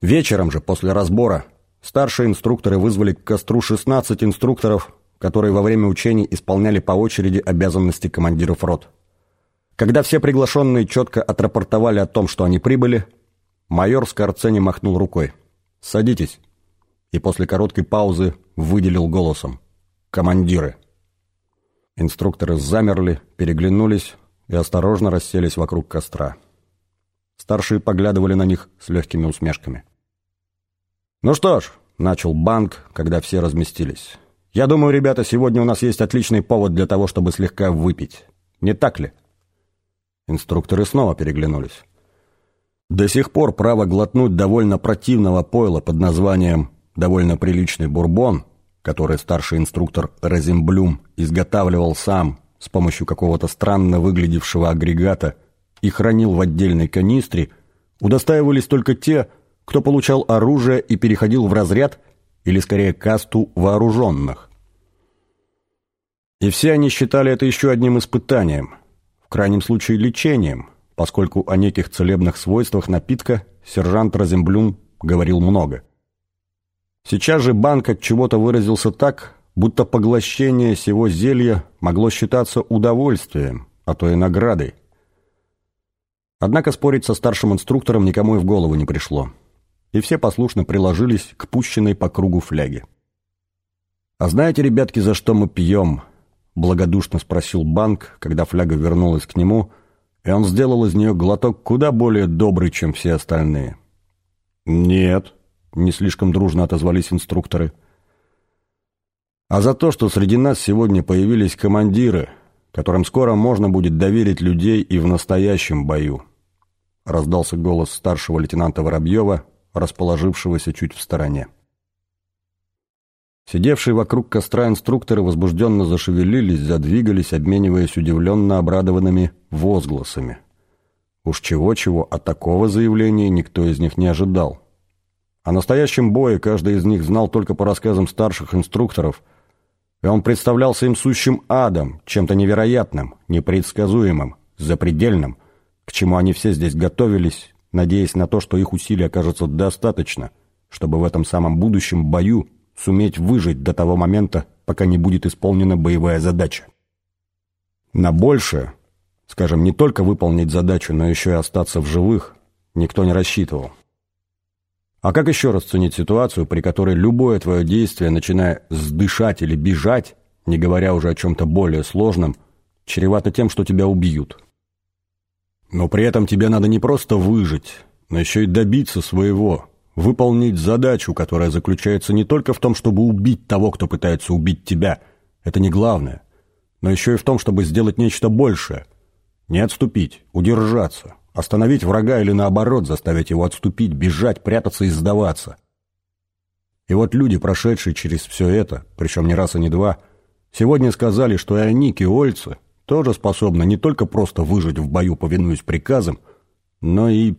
Вечером же, после разбора, старшие инструкторы вызвали к костру 16 инструкторов, которые во время учений исполняли по очереди обязанности командиров рот. Когда все приглашенные четко отрапортовали о том, что они прибыли, майор Скорцени махнул рукой. «Садитесь». И после короткой паузы выделил голосом. «Командиры». Инструкторы замерли, переглянулись и осторожно расселись вокруг костра. Старшие поглядывали на них с легкими усмешками. «Ну что ж», — начал банк, когда все разместились. «Я думаю, ребята, сегодня у нас есть отличный повод для того, чтобы слегка выпить. Не так ли?» Инструкторы снова переглянулись. До сих пор право глотнуть довольно противного пойла под названием «довольно приличный бурбон» который старший инструктор Розенблюм изготавливал сам с помощью какого-то странно выглядевшего агрегата и хранил в отдельной канистре, удостаивались только те, кто получал оружие и переходил в разряд, или скорее касту вооруженных. И все они считали это еще одним испытанием, в крайнем случае лечением, поскольку о неких целебных свойствах напитка сержант Розенблюм говорил много. Сейчас же банк от чего-то выразился так, будто поглощение сего зелья могло считаться удовольствием, а то и наградой. Однако спорить со старшим инструктором никому и в голову не пришло. И все послушно приложились к пущенной по кругу фляге. «А знаете, ребятки, за что мы пьем?» — благодушно спросил банк, когда фляга вернулась к нему, и он сделал из нее глоток куда более добрый, чем все остальные. «Нет», не слишком дружно отозвались инструкторы. А за то, что среди нас сегодня появились командиры, которым скоро можно будет доверить людей и в настоящем бою. Раздался голос старшего лейтенанта Воробьева, расположившегося чуть в стороне. Сидевшие вокруг костра инструкторы возбужденно зашевелились, задвигались, обмениваясь удивленно обрадованными возгласами. Уж чего-чего, а такого заявления никто из них не ожидал. О настоящем бое каждый из них знал только по рассказам старших инструкторов, и он представлялся им сущим адом, чем-то невероятным, непредсказуемым, запредельным, к чему они все здесь готовились, надеясь на то, что их усилий окажется достаточно, чтобы в этом самом будущем бою суметь выжить до того момента, пока не будет исполнена боевая задача. На большее, скажем, не только выполнить задачу, но еще и остаться в живых, никто не рассчитывал. А как еще расценить ситуацию, при которой любое твое действие, начиная с дышать или бежать, не говоря уже о чем-то более сложном, чревато тем, что тебя убьют? Но при этом тебе надо не просто выжить, но еще и добиться своего, выполнить задачу, которая заключается не только в том, чтобы убить того, кто пытается убить тебя, это не главное, но еще и в том, чтобы сделать нечто большее, не отступить, удержаться, Остановить врага или наоборот заставить его отступить, бежать, прятаться и сдаваться. И вот люди, прошедшие через все это, причем не раз и не два, сегодня сказали, что и они, киольцы, тоже способны не только просто выжить в бою, повинуясь приказам, но и...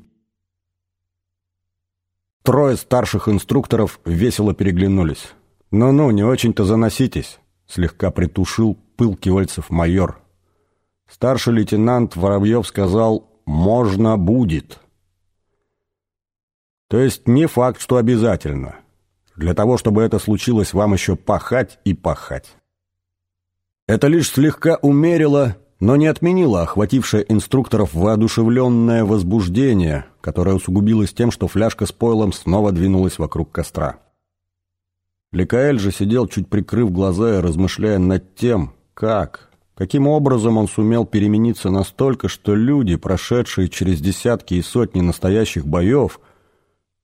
Трое старших инструкторов весело переглянулись. «Ну-ну, не очень-то заноситесь», — слегка притушил пыл киольцев майор. Старший лейтенант Воробьев сказал можно будет. То есть не факт, что обязательно. Для того, чтобы это случилось, вам еще пахать и пахать. Это лишь слегка умерило, но не отменило охватившее инструкторов воодушевленное возбуждение, которое усугубилось тем, что фляжка с пойлом снова двинулась вокруг костра. Ликаэль же сидел, чуть прикрыв глаза и размышляя над тем, как, Каким образом он сумел перемениться настолько, что люди, прошедшие через десятки и сотни настоящих боев,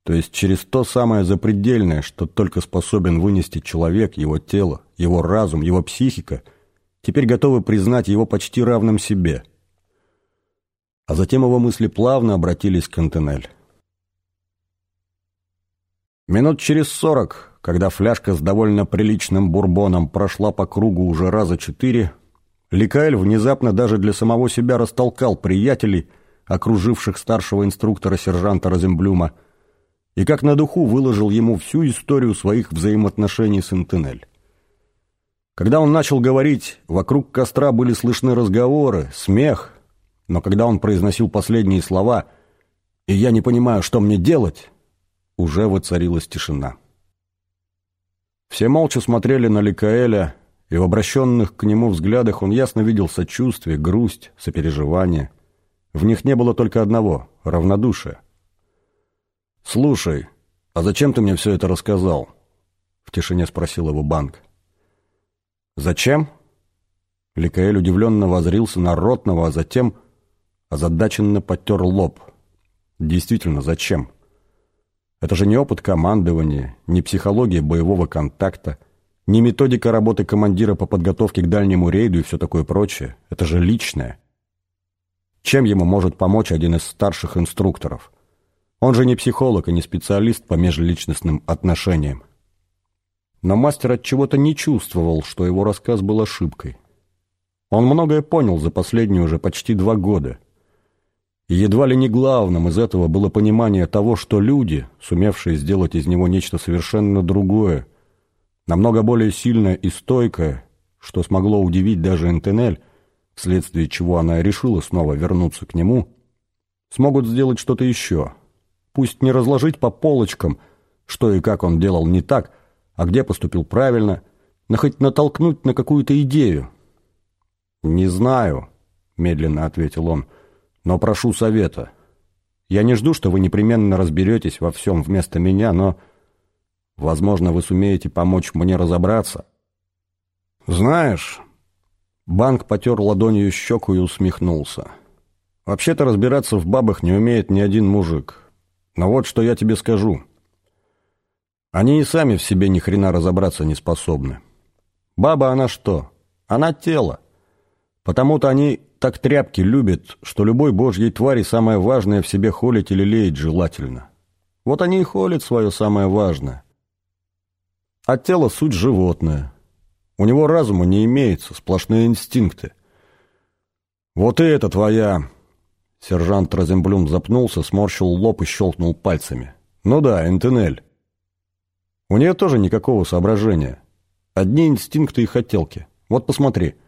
то есть через то самое запредельное, что только способен вынести человек, его тело, его разум, его психика, теперь готовы признать его почти равным себе. А затем его мысли плавно обратились к Антенель. Минут через сорок, когда фляжка с довольно приличным бурбоном прошла по кругу уже раза четыре, Ликаэль внезапно даже для самого себя растолкал приятелей, окруживших старшего инструктора сержанта Розенблюма, и как на духу выложил ему всю историю своих взаимоотношений с Интенель. Когда он начал говорить, вокруг костра были слышны разговоры, смех, но когда он произносил последние слова «И я не понимаю, что мне делать», уже воцарилась тишина. Все молча смотрели на Ликаэля, и в обращенных к нему взглядах он ясно видел сочувствие, грусть, сопереживание. В них не было только одного — равнодушия. «Слушай, а зачем ты мне все это рассказал?» — в тишине спросил его банк. «Зачем?» Ликаэль удивленно возрился на Ротного, а затем озадаченно потер лоб. «Действительно, зачем?» Это же не опыт командования, не психология боевого контакта, не методика работы командира по подготовке к дальнему рейду и все такое прочее. Это же личное. Чем ему может помочь один из старших инструкторов? Он же не психолог и не специалист по межличностным отношениям. Но мастер от чего-то не чувствовал, что его рассказ был ошибкой. Он многое понял за последние уже почти два года – и едва ли не главным из этого было понимание того, что люди, сумевшие сделать из него нечто совершенно другое, намного более сильное и стойкое, что смогло удивить даже Энтенель, вследствие чего она решила снова вернуться к нему, смогут сделать что-то еще. Пусть не разложить по полочкам, что и как он делал не так, а где поступил правильно, но хоть натолкнуть на какую-то идею. «Не знаю», — медленно ответил он, — но прошу совета. Я не жду, что вы непременно разберетесь во всем вместо меня, но, возможно, вы сумеете помочь мне разобраться. Знаешь, банк потер ладонью щеку и усмехнулся. Вообще-то разбираться в бабах не умеет ни один мужик. Но вот что я тебе скажу. Они и сами в себе ни хрена разобраться не способны. Баба она что? Она тело. Потому-то они так тряпки любят, что любой божьей твари самое важное в себе холить или леять желательно. Вот они и холят свое самое важное. А тело — суть животное. У него разума не имеется, сплошные инстинкты. Вот и это твоя... Сержант Розенблюм запнулся, сморщил лоб и щелкнул пальцами. Ну да, Энтенель. У нее тоже никакого соображения. Одни инстинкты и хотелки. Вот посмотри —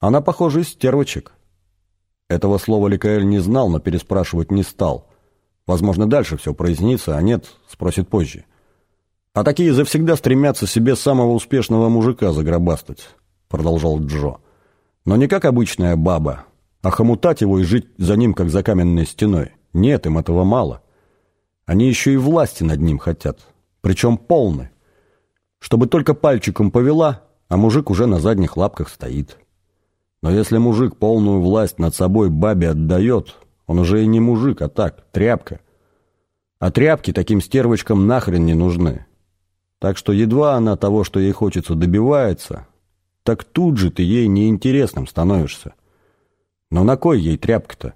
она, похоже, из стервочек. Этого слова Ликаэль не знал, но переспрашивать не стал. Возможно, дальше все прояснится, а нет, спросит позже. А такие завсегда стремятся себе самого успешного мужика загробастать, продолжал Джо. Но не как обычная баба, а хомутать его и жить за ним, как за каменной стеной. Нет, им этого мало. Они еще и власти над ним хотят, причем полны. Чтобы только пальчиком повела, а мужик уже на задних лапках стоит. Но если мужик полную власть над собой бабе отдает, он уже и не мужик, а так, тряпка. А тряпки таким стервочкам нахрен не нужны. Так что едва она того, что ей хочется, добивается, так тут же ты ей неинтересным становишься. Но на кой ей тряпка-то?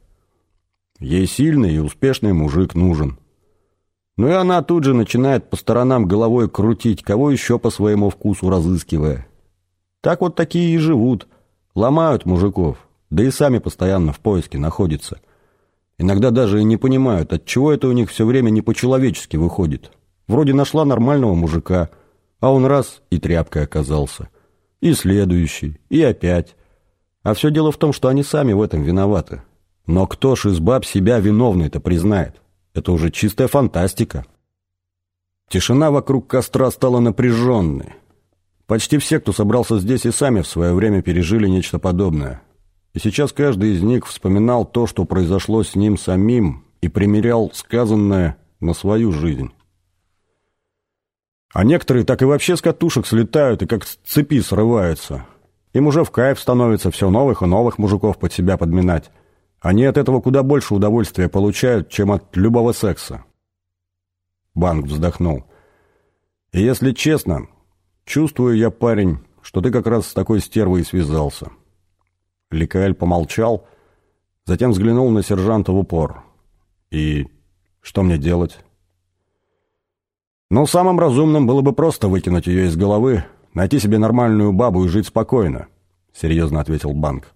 Ей сильный и успешный мужик нужен. Ну и она тут же начинает по сторонам головой крутить, кого еще по своему вкусу разыскивая. Так вот такие и живут – Ломают мужиков, да и сами постоянно в поиске находятся. Иногда даже и не понимают, от чего это у них все время не по-человечески выходит. Вроде нашла нормального мужика, а он раз и тряпкой оказался. И следующий, и опять. А все дело в том, что они сами в этом виноваты. Но кто ж из баб себя виновной-то признает? Это уже чистая фантастика. Тишина вокруг костра стала напряженной. Почти все, кто собрался здесь, и сами в свое время пережили нечто подобное. И сейчас каждый из них вспоминал то, что произошло с ним самим, и примерял сказанное на свою жизнь. А некоторые так и вообще с катушек слетают и как с цепи срываются. Им уже в кайф становится все новых и новых мужиков под себя подминать. Они от этого куда больше удовольствия получают, чем от любого секса. Банк вздохнул. И если честно, «Чувствую я, парень, что ты как раз с такой стервой связался». Ликаэль помолчал, затем взглянул на сержанта в упор. «И что мне делать?» «Ну, самым разумным было бы просто выкинуть ее из головы, найти себе нормальную бабу и жить спокойно», — серьезно ответил Банк.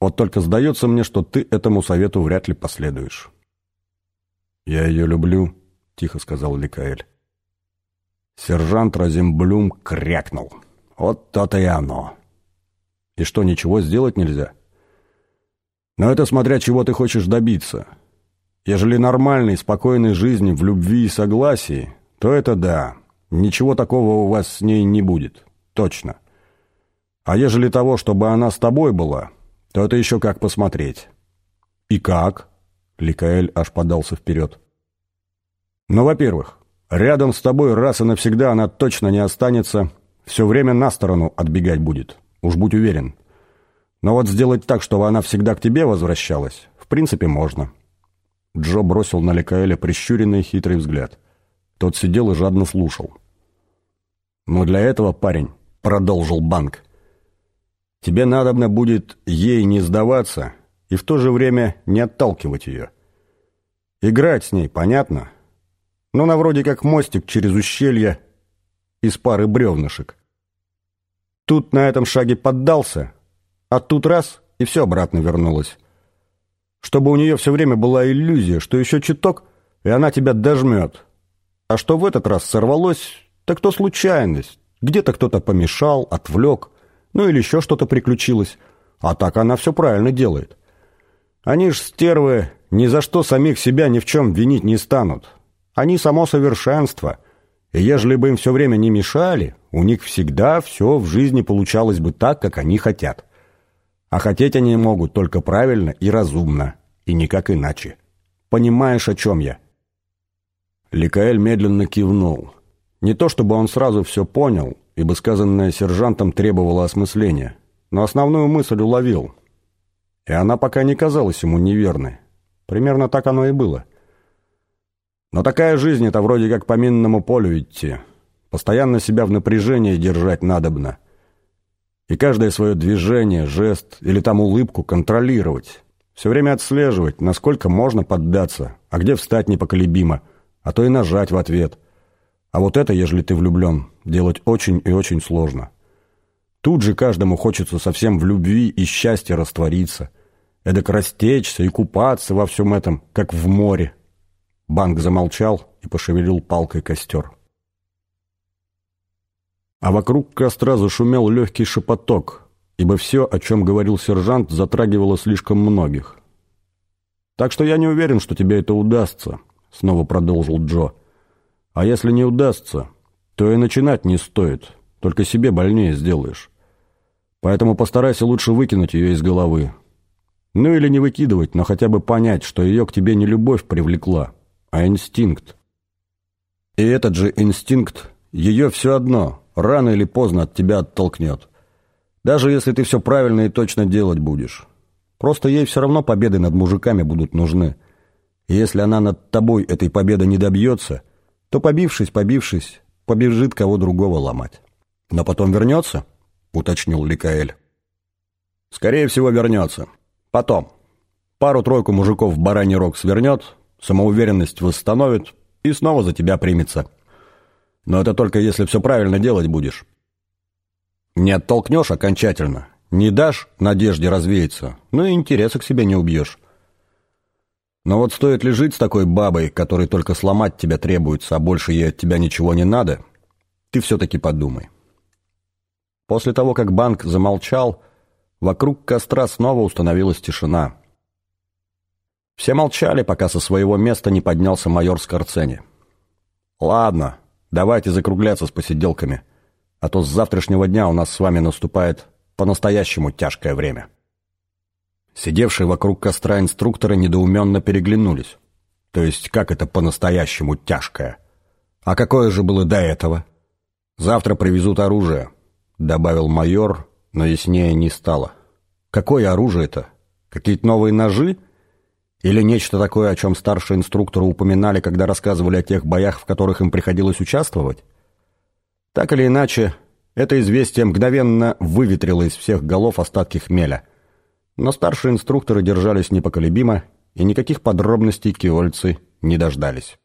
«Вот только сдается мне, что ты этому совету вряд ли последуешь». «Я ее люблю», — тихо сказал Ликаэль. Сержант Розенблюм крякнул. Вот то-то и оно. И что, ничего сделать нельзя? Но это смотря чего ты хочешь добиться. Ежели нормальной, спокойной жизни в любви и согласии, то это да. Ничего такого у вас с ней не будет. Точно. А ежели того, чтобы она с тобой была, то это еще как посмотреть. И как? Ликаэль аж подался вперед. Ну, во-первых, рядом с тобой раз и навсегда она точно не останется, все время на сторону отбегать будет. Уж будь уверен. Но вот сделать так, чтобы она всегда к тебе возвращалась, в принципе, можно. Джо бросил на Ликаэля прищуренный хитрый взгляд. Тот сидел и жадно слушал. «Но для этого, парень, — продолжил банк, — тебе надобно будет ей не сдаваться и в то же время не отталкивать ее. Играть с ней, понятно? Ну, на вроде как мостик через ущелье из пары бревнышек. Тут на этом шаге поддался, а тут раз — и все обратно вернулось чтобы у нее все время была иллюзия, что еще чуток, и она тебя дожмет. А что в этот раз сорвалось, так то случайность. Где-то кто-то помешал, отвлек, ну или еще что-то приключилось. А так она все правильно делает. Они ж, стервы, ни за что самих себя ни в чем винить не станут. Они само совершенство. И ежели бы им все время не мешали, у них всегда все в жизни получалось бы так, как они хотят. А хотеть они могут только правильно и разумно, и никак иначе. Понимаешь, о чем я?» Ликаэль медленно кивнул. Не то чтобы он сразу все понял, ибо сказанное сержантом требовало осмысления, но основную мысль уловил. И она пока не казалась ему неверной. Примерно так оно и было. Но такая жизнь — это вроде как по минному полю идти. Постоянно себя в напряжении держать надобно и каждое свое движение, жест или там улыбку контролировать. Все время отслеживать, насколько можно поддаться, а где встать непоколебимо, а то и нажать в ответ. А вот это, ежели ты влюблен, делать очень и очень сложно. Тут же каждому хочется совсем в любви и счастье раствориться, эдак растечься и купаться во всем этом, как в море. Банк замолчал и пошевелил палкой костер а вокруг костра зашумел легкий шепоток, ибо все, о чем говорил сержант, затрагивало слишком многих. «Так что я не уверен, что тебе это удастся», — снова продолжил Джо. «А если не удастся, то и начинать не стоит, только себе больнее сделаешь. Поэтому постарайся лучше выкинуть ее из головы. Ну или не выкидывать, но хотя бы понять, что ее к тебе не любовь привлекла, а инстинкт. И этот же инстинкт ее все одно, рано или поздно от тебя оттолкнет. Даже если ты все правильно и точно делать будешь. Просто ей все равно победы над мужиками будут нужны. И если она над тобой этой победы не добьется, то, побившись, побившись, побежит кого другого ломать. Но потом вернется, уточнил Ликаэль. Скорее всего, вернется. Потом. Пару-тройку мужиков в бараний рог свернет, самоуверенность восстановит и снова за тебя примется. Но это только если все правильно делать будешь. Не оттолкнешь окончательно, не дашь надежде развеяться, ну и интереса к себе не убьешь. Но вот стоит ли жить с такой бабой, которой только сломать тебя требуется, а больше ей от тебя ничего не надо, ты все-таки подумай. После того, как банк замолчал, вокруг костра снова установилась тишина. Все молчали, пока со своего места не поднялся майор Скорцени. «Ладно», Давайте закругляться с посиделками, а то с завтрашнего дня у нас с вами наступает по-настоящему тяжкое время». Сидевшие вокруг костра инструкторы недоуменно переглянулись. То есть, как это по-настоящему тяжкое? А какое же было до этого? «Завтра привезут оружие», — добавил майор, но яснее не стало. «Какое оружие-то? Какие-то новые ножи?» Или нечто такое, о чем старшие инструкторы упоминали, когда рассказывали о тех боях, в которых им приходилось участвовать? Так или иначе, это известие мгновенно выветрило из всех голов остатки хмеля. Но старшие инструкторы держались непоколебимо, и никаких подробностей киольцы не дождались.